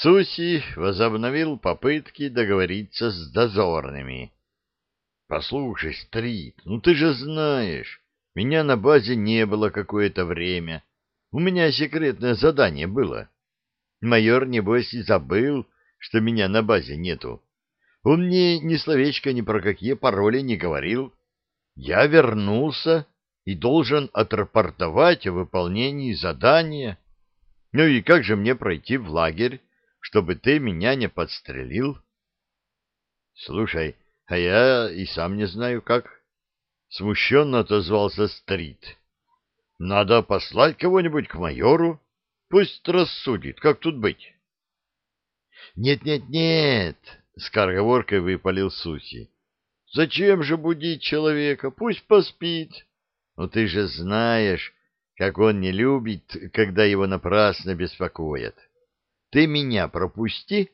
Суси возобновил попытки договориться с дозорными. — Послушай, Стрит, ну ты же знаешь, меня на базе не было какое-то время. У меня секретное задание было. Майор, небось, и забыл, что меня на базе нету. Он мне ни словечко ни про какие пароли не говорил. Я вернулся и должен отрапортовать о выполнении задания. Ну и как же мне пройти в лагерь, чтобы ты меня не подстрелил? Слушай, а я и сам не знаю как. Смущенно отозвался Стрит. Надо послать кого-нибудь к майору. Пусть рассудит, как тут быть. Нет-нет-нет, с корговоркой выпалил Суси. Зачем же будить человека? Пусть поспит. Но ты же знаешь, как он не любит, когда его напрасно беспокоят. Ты меня пропусти,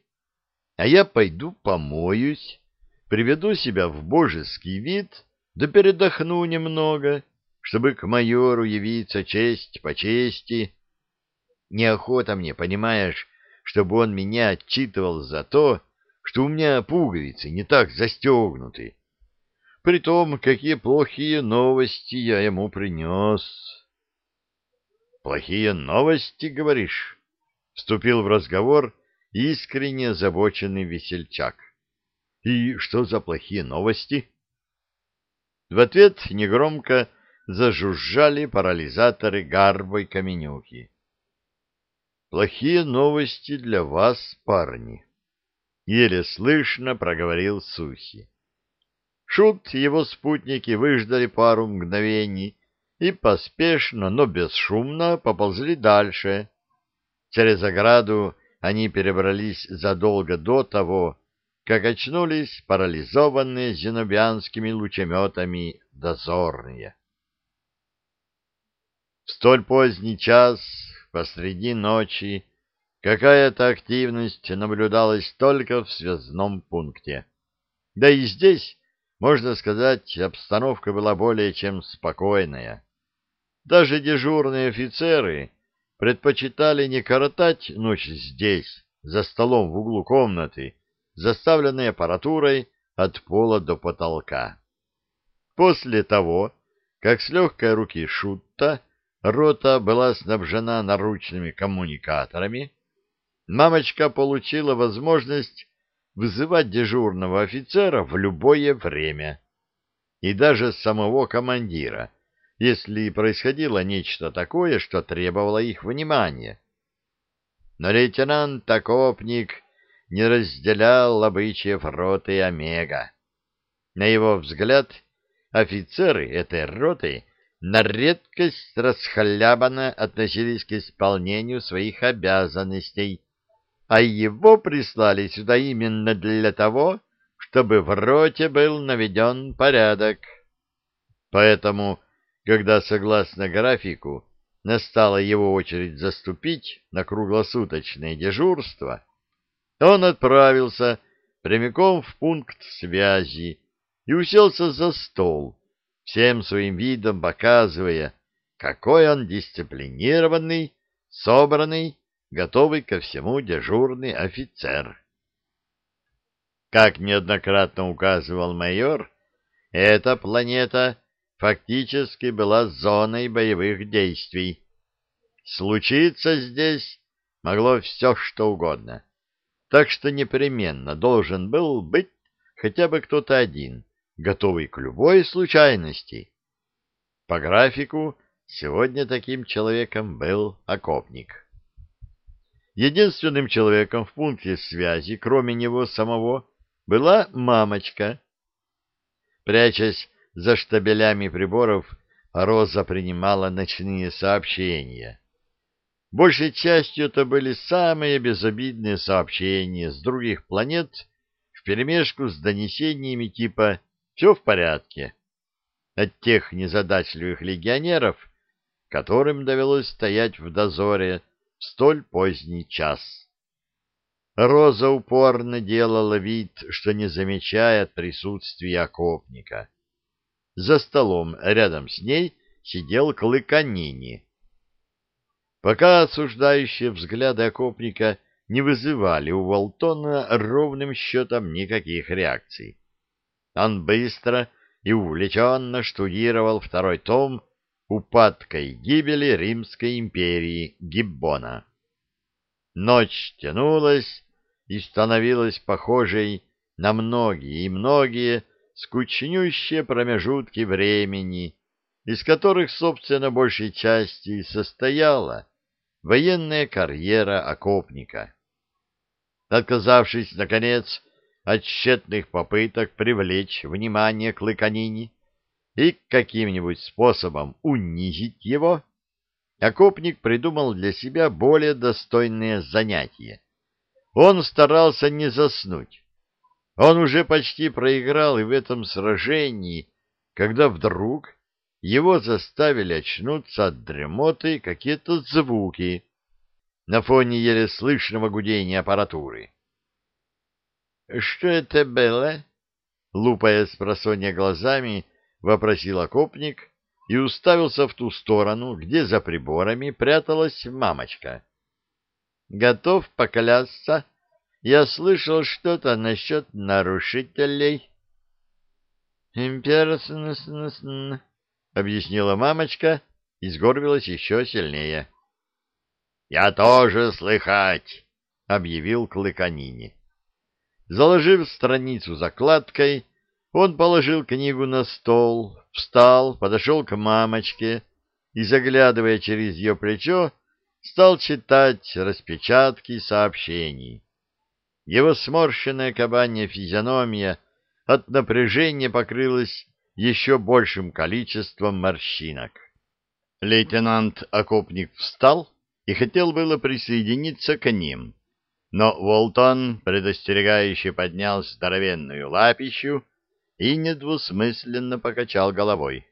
а я пойду помоюсь, приведу себя в божеский вид, да передохну немного, чтобы к майору явиться честь по чести. Неохота мне, понимаешь, чтобы он меня отчитывал за то, что у меня пуговицы не так застегнуты. При том, какие плохие новости я ему принес. «Плохие новости, говоришь?» — вступил в разговор искренне озабоченный весельчак. «И что за плохие новости?» В ответ негромко зажужжали парализаторы гарбой каменюки. «Плохие новости для вас, парни!» — еле слышно проговорил Суси. Шут его спутники выждали пару мгновений и поспешно, но бесшумно поползли дальше. Через ограду они перебрались задолго до того, как очнулись парализованные зенобианскими лучеметами дозорные. В столь поздний час, посреди ночи, какая-то активность наблюдалась только в связном пункте. Да и здесь, можно сказать, обстановка была более чем спокойная. Даже дежурные офицеры предпочитали не коротать ночь здесь, за столом в углу комнаты, заставленной аппаратурой от пола до потолка. После того, как с легкой руки Шутта рота была снабжена наручными коммуникаторами, мамочка получила возможность вызывать дежурного офицера в любое время, и даже самого командира, если происходило нечто такое, что требовало их внимания. Но лейтенант-окопник не разделял обычаев роты Омега. На его взгляд, офицеры этой роты на редкость расхлябанно относились к исполнению своих обязанностей, а его прислали сюда именно для того, чтобы в роте был наведен порядок. Поэтому, когда, согласно графику, настала его очередь заступить на круглосуточное дежурство, он отправился прямиком в пункт связи и уселся за стол, всем своим видом показывая, какой он дисциплинированный, собранный, готовый ко всему дежурный офицер. Как неоднократно указывал майор, эта планета фактически была зоной боевых действий. Случиться здесь могло все, что угодно. Так что непременно должен был быть хотя бы кто-то один, готовый к любой случайности. По графику сегодня таким человеком был окопник. Единственным человеком в пункте связи, кроме него самого, была мамочка. Прячась за штабелями приборов, Роза принимала ночные сообщения. Большей частью это были самые безобидные сообщения с других планет вперемешку с донесениями типа все в порядке. От тех незадачливых легионеров, которым довелось стоять в дозоре в столь поздний час. Роза упорно делала вид, что не замечает присутствия окопника. За столом рядом с ней сидел Клыканини. Пока осуждающие взгляды окопника не вызывали у Волтона ровным счетом никаких реакций. Он быстро и увлеченно штудировал второй том «Упадка и гибели Римской империи» Гиббона. Ночь тянулась и становилась похожей на многие и многие скучнющие промежутки времени, из которых, собственно, большей части состояла военная карьера окопника. Отказавшись, наконец, от тщетных попыток привлечь внимание к Лыканине и каким-нибудь способом унизить его, окопник придумал для себя более достойное занятие. Он старался не заснуть. Он уже почти проиграл и в этом сражении, когда вдруг его заставили очнуться от дремоты какие-то звуки на фоне еле слышного гудения аппаратуры. — Что это было? — лупая с просонья глазами, вопросил окопник и уставился в ту сторону, где за приборами пряталась мамочка. — Готов поклясться? Я слышал что-то насчет нарушителей. — Имперснснсн — объяснила мамочка и сгорбилась еще сильнее. — Я тоже слыхать! — объявил Клыканини. Заложив страницу закладкой, он положил книгу на стол, встал, подошел к мамочке и, заглядывая через ее плечо, стал читать распечатки сообщений. Его сморщенная кабанья физиономия от напряжения покрылась еще большим количеством морщинок. Лейтенант Окопник встал и хотел было присоединиться к ним, но Волтон предостерегающе поднял здоровенную лапищу и недвусмысленно покачал головой.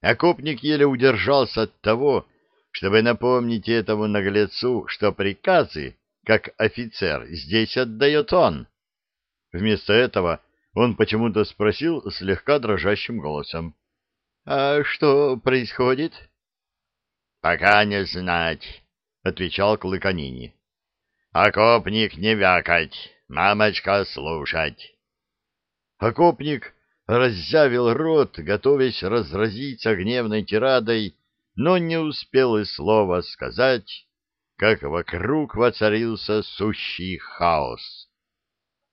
Окопник еле удержался от того, чтобы напомнить этому наглецу, что приказы, как офицер, здесь отдает он. Вместо этого он почему-то спросил слегка дрожащим голосом. — А что происходит? — Пока не знать, — отвечал Клыканини. — Окопник не вякать, мамочка слушать. Окопник раззявил рот, готовясь разразиться гневной тирадой, но не успел и слова сказать, как вокруг воцарился сущий хаос.